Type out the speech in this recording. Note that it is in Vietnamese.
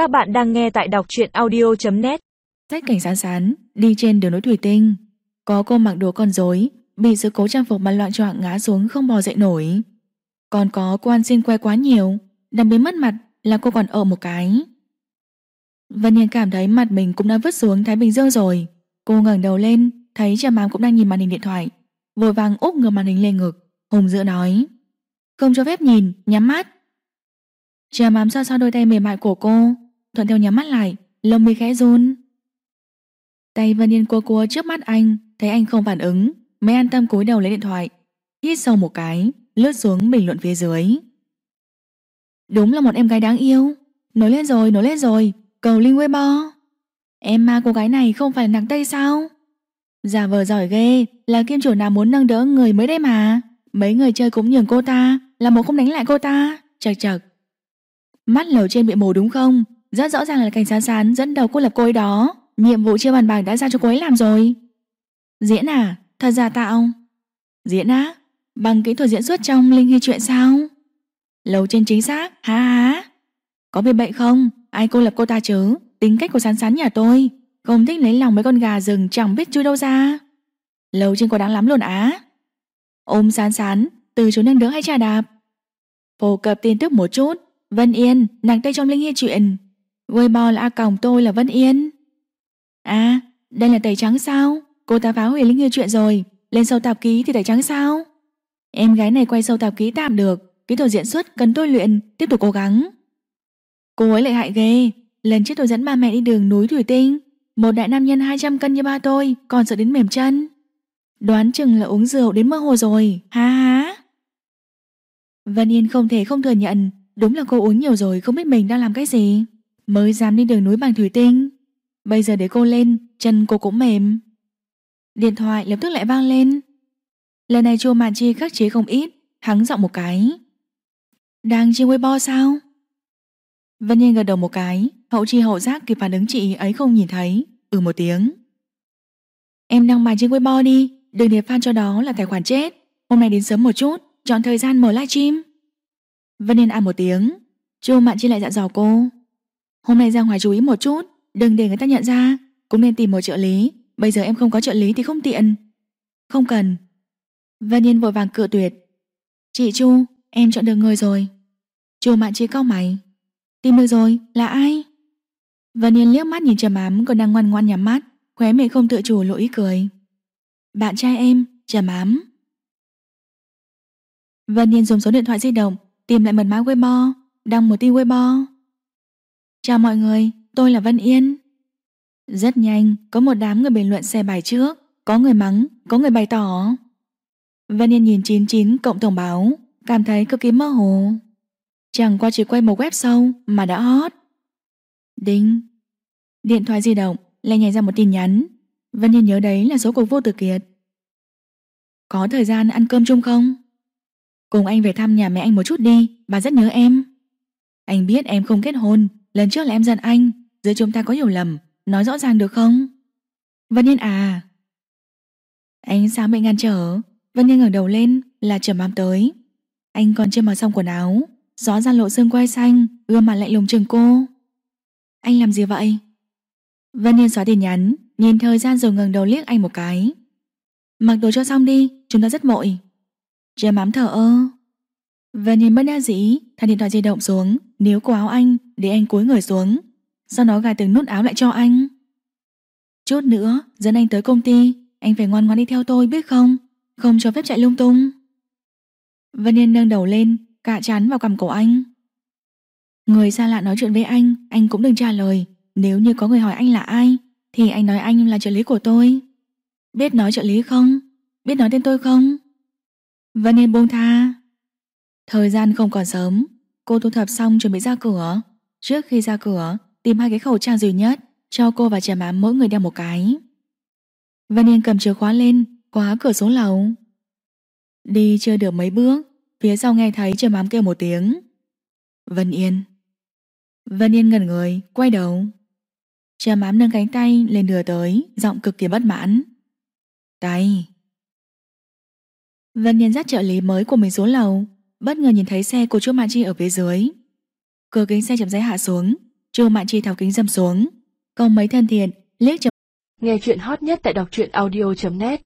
Các bạn đang nghe tại đọc truyện audio.net Sách cảnh sán sán Đi trên đường nối thủy tinh. Có cô mặc đồ con rối Bị sự cố trang phục mà loạn choạng ngã xuống không bò dậy nổi. Còn có cô ăn xin quay quá nhiều Đang biến mất mặt là cô còn ở một cái. Vân Hiền cảm thấy mặt mình cũng đã vứt xuống Thái Bình Dương rồi. Cô ngẩng đầu lên Thấy cha mám cũng đang nhìn màn hình điện thoại Vội vàng úp ngược màn hình lên ngực Hùng dựa nói Không cho phép nhìn, nhắm mắt. Cha mám xoa xoa đôi tay mềm mại của cô Thuận theo nhắm mắt lại Lông mi khẽ run. Tay Vân Yên cua cua trước mắt anh Thấy anh không phản ứng Mới an tâm cúi đầu lấy điện thoại Hít sâu một cái Lướt xuống bình luận phía dưới. Đúng là một em gái đáng yêu. Nổi lên rồi, nổi lên rồi Cầu Linh Weibo. Em ma cô gái này không phải là nặng tây sao? Giả vờ giỏi ghê Là kim chủ nào muốn nâng đỡ người mới đây mà. Mấy người chơi cũng nhường cô ta Là một không đánh lại cô ta. Chật chật. Mắt lầu trên bị mù đúng không? Rất rõ ràng là cảnh sát sán dẫn đầu cô lập cô ấy đó. Nhiệm vụ chưa bàn bạc đã giao cho cô ấy làm rồi. Diễn à Thật giả tạo. Diễn á Bằng kỹ thuật diễn xuất trong Linh Hy chuyện sao? Lầu trên chính xác Há há Có bị bệnh không? Ai cô lập cô ta chứ? Tính cách của sán sán nhà tôi. Không thích lấy lòng mấy con gà rừng chẳng biết chui đâu ra. Lầu trên có đáng lắm luôn á. Ôm sán sán Từ chỗ nâng đỡ hay trà đạp? Phổ cập tin tức một chút. Vân Yên, nàng tây trong Linh Hy chuyện Weibo là A còng tôi là Vân Yên. À, đây là tẩy trắng sao? Cô ta phá hủy Linh như chuyện rồi. Lên sâu tạp ký thì tẩy trắng sao? Em gái này quay sâu tạp ký tạm được. Kỹ thuật diễn xuất cần tôi luyện. Tiếp tục cố gắng. Cô ấy lại hại ghê. Lần trước tôi dẫn ba mẹ đi đường núi Thủy Tinh. Một đại nam nhân 200 cân như ba tôi Còn sợ đến mềm chân. Đoán chừng là uống rượu đến mơ hồ rồi. Ha ha. Vân Yên không thể không thừa nhận. Đúng là cô uống nhiều rồi không biết mình đang làm cái gì. Mới dám đi đường núi bằng thủy tinh. Bây giờ để cô lên, Chân cô cũng mềm. Điện thoại lập tức lại vang lên. Lần này chua mạn chi khắc chế không ít, Hắng giọng một cái. Đang trên Weibo sao? Vân Nhiên gật đầu một cái, Hậu chi hậu giác kịp phản ứng chị ấy không nhìn thấy Ừ một tiếng. Em đăng bài trên Weibo đi, Đừng để fan cho đó là tài khoản chết. Hôm nay đến sớm một chút, Chọn thời gian mở livestream. Vân Yên ăn à một tiếng Chu Mạn Chi lại dặn dò cô. Hôm nay ra ngoài chú ý một chút Đừng để người ta nhận ra. Cũng nên tìm một trợ lý. Bây giờ em không có trợ lý thì không tiện. Không cần. Vân Yên vội vàng cự tuyệt. Chị Chu, em chọn được người rồi. Chu Mạn Chi cau mày. Tìm được rồi, là ai? Vân Yên liếc mắt nhìn Trầm Ám còn đang ngoan ngoan nhắm mắt Khóe miệng không tự chủ lộ ý cười. Bạn trai em, Trầm Ám. Vân Yên dùng số điện thoại di động Tìm lại mật mã Weibo Đăng một tin Weibo. Chào mọi người, tôi là Vân Yên. Rất nhanh Có một đám người bình luận xe bài trước. Có người mắng, có người bày tỏ. Vân Yên nhìn 99 cộng tổng báo Cảm thấy cực kỳ mơ hồ. Chẳng qua chỉ quay một web sâu Mà đã hot. Đinh. Điện thoại di động lại nhảy ra một tin nhắn. Vân Yên nhớ đấy là số của vô tử kiệt. Có thời gian ăn cơm chung không? Cùng anh về thăm nhà mẹ anh một chút đi Bà rất nhớ em. Anh biết em không kết hôn Lần trước là em giận anh Giữa chúng ta có hiểu lầm, Nói rõ ràng được không? Vân Yên à. Anh sao bị ngăn trở? Vân Yên ngẩng đầu lên, là trầm ám tới. Anh còn chưa mặc xong quần áo, Gió ra lộ xương quay xanh, Gương mặt lạnh lùng chừng cô. Anh làm gì vậy? Vân Yên xóa tin nhắn, Nhìn thời gian rồi ngẩng đầu liếc anh một cái. Mặc đồ cho xong đi, Chúng ta rất vội Trầm ám thở ơ và nhìn bất đa dĩ Thả điện thoại di động xuống. Níu cổ áo anh, để anh cúi người xuống. Sau đó gài từng nút áo lại cho anh. Chút nữa, dẫn anh tới công ty. Anh phải ngoan ngoãn đi theo tôi, biết không? Không cho phép chạy lung tung. Vân Yên nâng đầu lên, Cạ chán vào cằm cổ anh. Người xa lạ nói chuyện với anh Anh cũng đừng trả lời. Nếu như có người hỏi anh là ai, Thì anh nói anh là trợ lý của tôi. Biết nói trợ lý không? Biết nói tên tôi không? Vân Yên buông tha. Thời gian không còn sớm. Cô thu thập xong chuẩn bị ra cửa. Trước khi ra cửa, Tìm hai cái khẩu trang duy nhất Cho cô và trẻ mám mỗi người đeo một cái. Vân Yên cầm chìa khóa lên, Khóa cửa xuống lầu. Đi chưa được mấy bước, Phía sau nghe thấy trẻ mám kêu một tiếng. Vân Yên. Vân Yên ngẩn người, Quay đầu. Trẻ mám nâng cánh tay lên đưa tới, Giọng cực kỳ bất mãn. Tay. Vân Yên dắt trợ lý mới của mình xuống lầu. Bất ngờ nhìn thấy xe của chú Mạn Chi ở phía dưới. Cửa kính xe chậm rãi hạ xuống. Chu Mạn Chi tháo kính dâm xuống, còn mấy thân thiện, liếc chậm. Nghe chuyện hot nhất tại đọc truyện audio.net